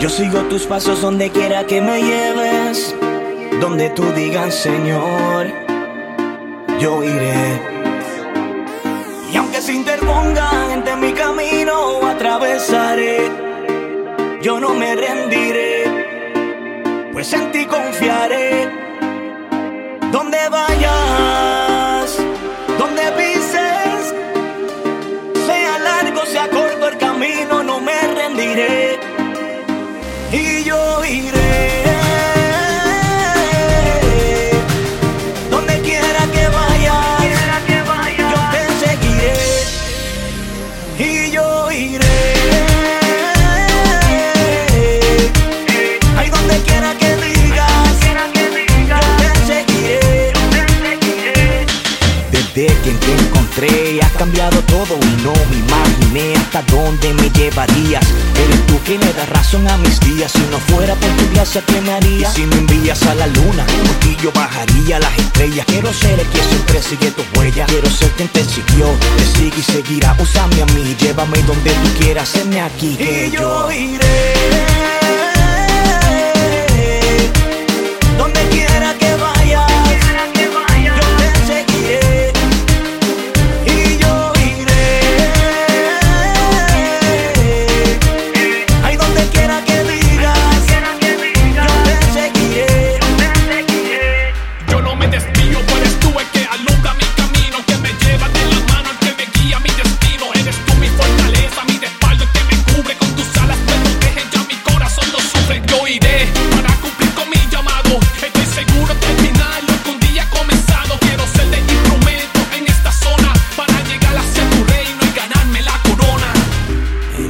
Yo sigo tus pasos donde quiera que me lleves, donde tú digas Señor, yo iré. Y aunque se interponga entre mi camino, atravesaré, yo no me rendiré, pues en ti confiaré. Desde que te encontré has cambiado todo y no me imaginé hasta dónde me llevarías. Eres tú quien le da razón a mis días. Si no fuera por tu gracia, ¿qué me haría? Si me envías a la luna, ti yo bajaría a las estrellas. Quiero ser el que siempre sigue tu huella. Quiero ser quien te siguió, te sigue y seguirá. Úsame a mí, llévame donde tú quieras, heme aquí. Que yo iré.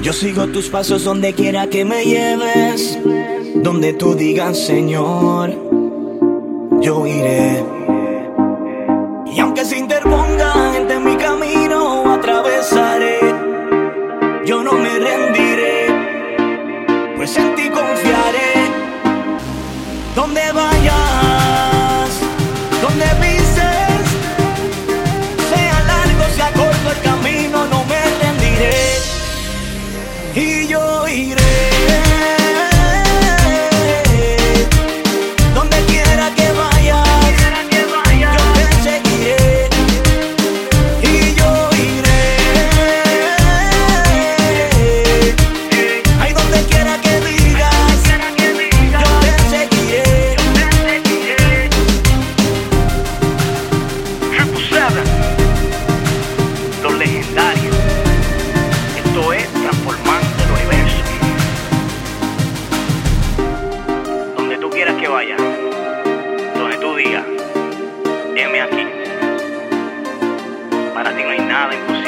Yo sigo tus pasos donde quiera que me lleves, donde tú digas Señor, yo iré. Tú quieras que vaya, donde tú digas, heme aquí. Para ti no hay nada imposible.